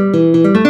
Música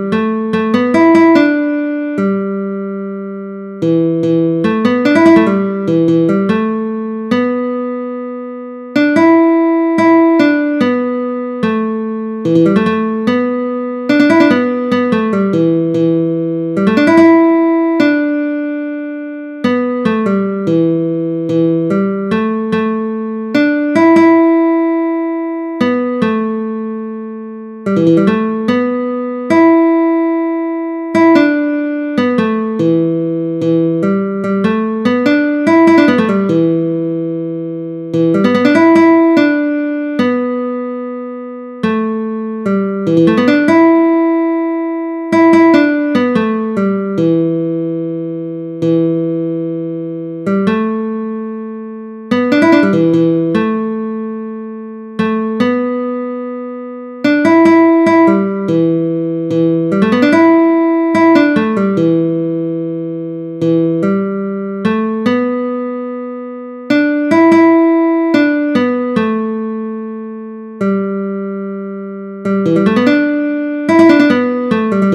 Música